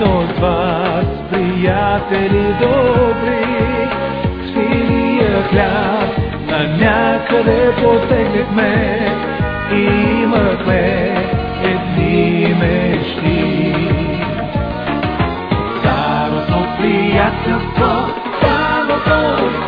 от вас, приятели добри, свилия хляб на някъде постегнахме и имахме едни мечти. Старостно приятелство, самото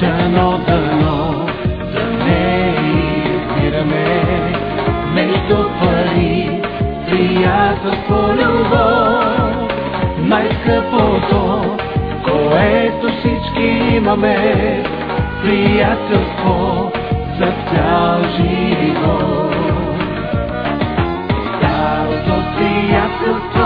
дано, дано, за не избираме. Между пари, приятелство, любов, най-скъпото, което всички имаме, приятелство за цял живот. Старото приятелство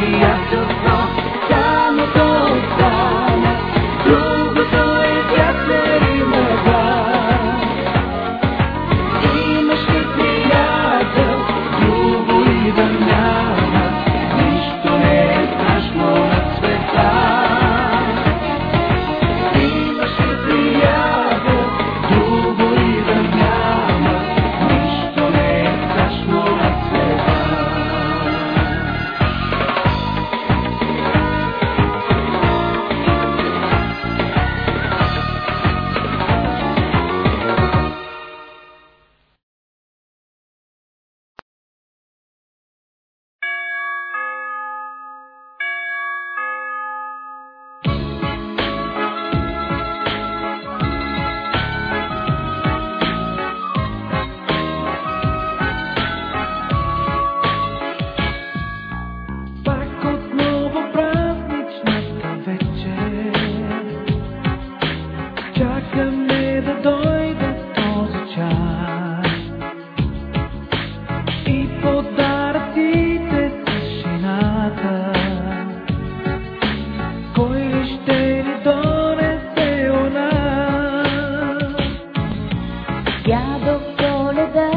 Maria. soledad.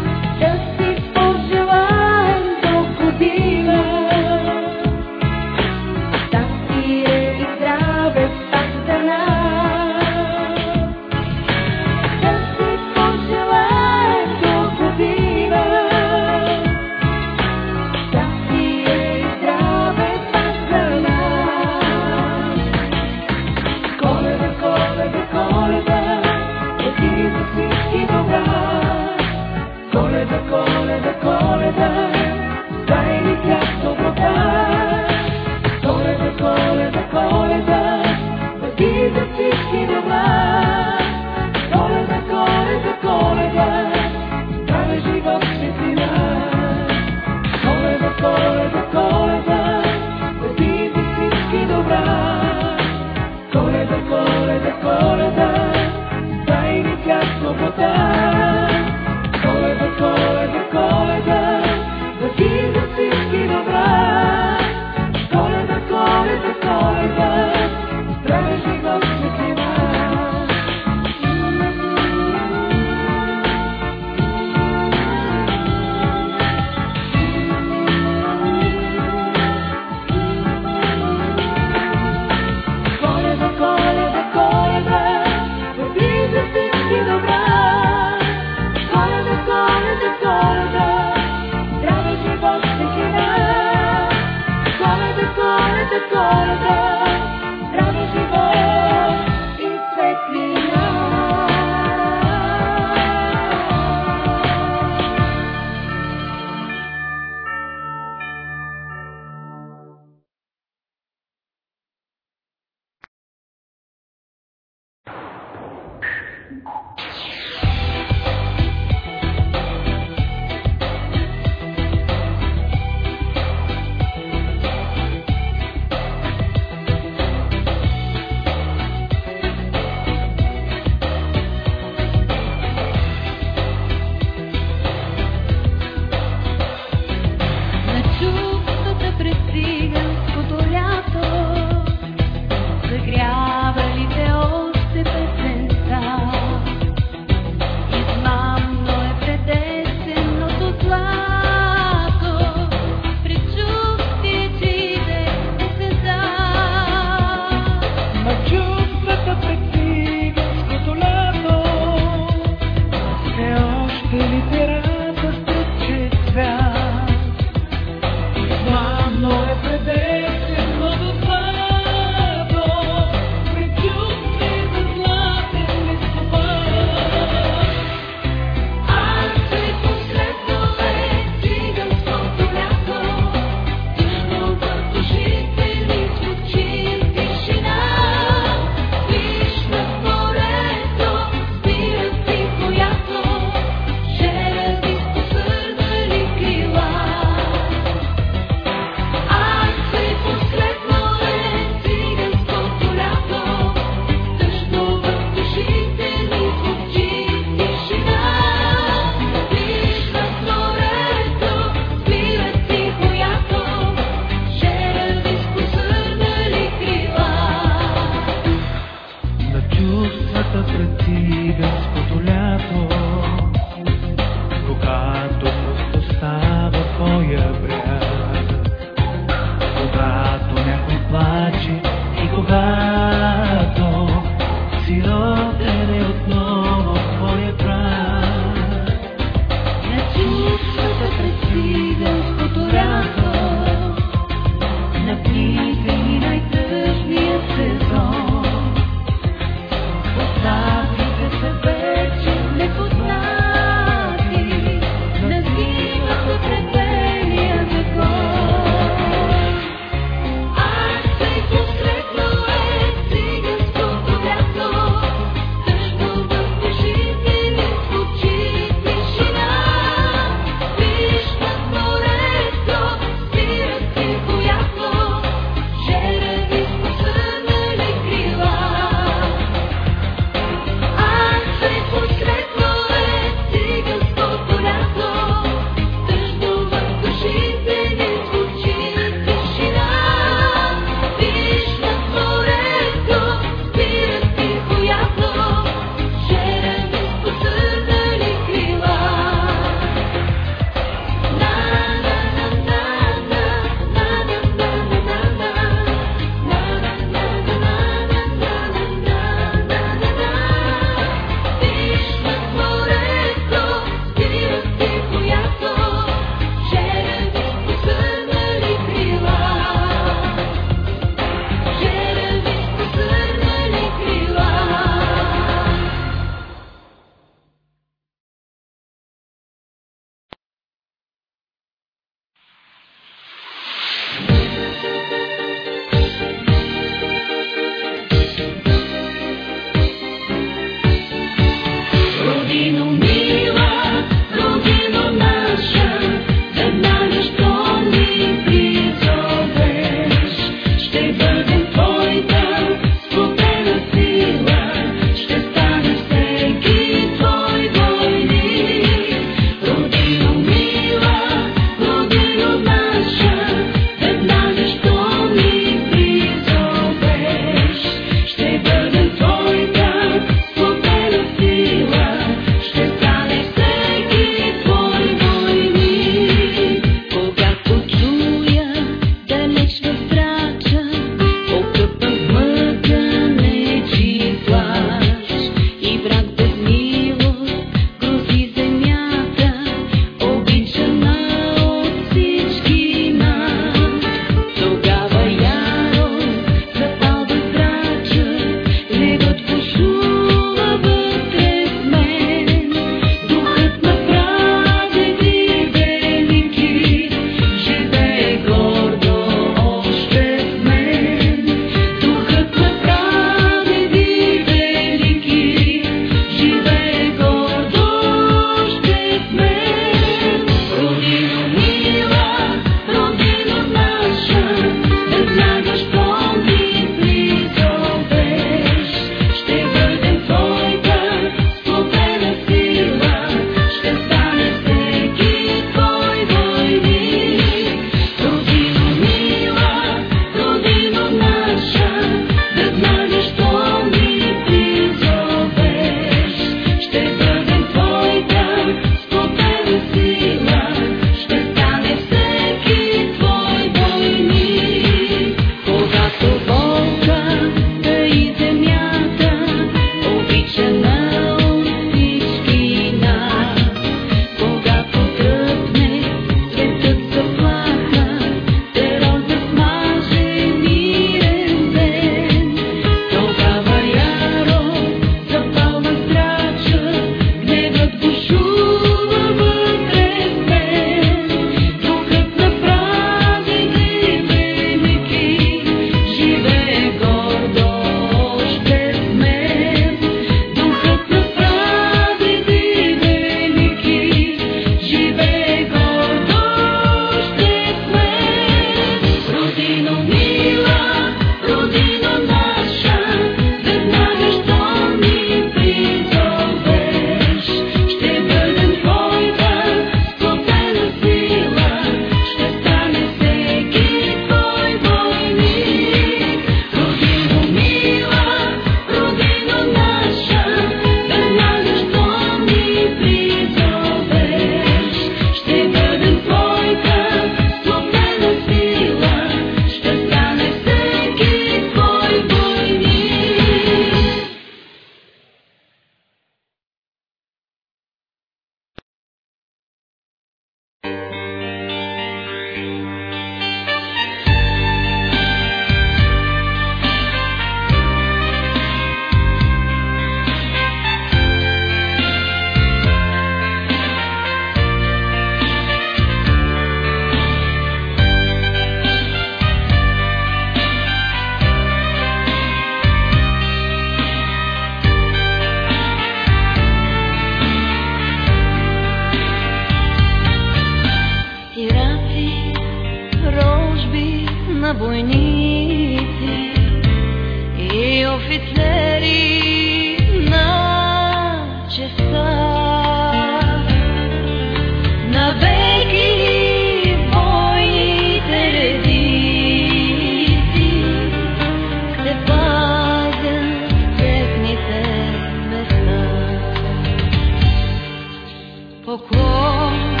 包括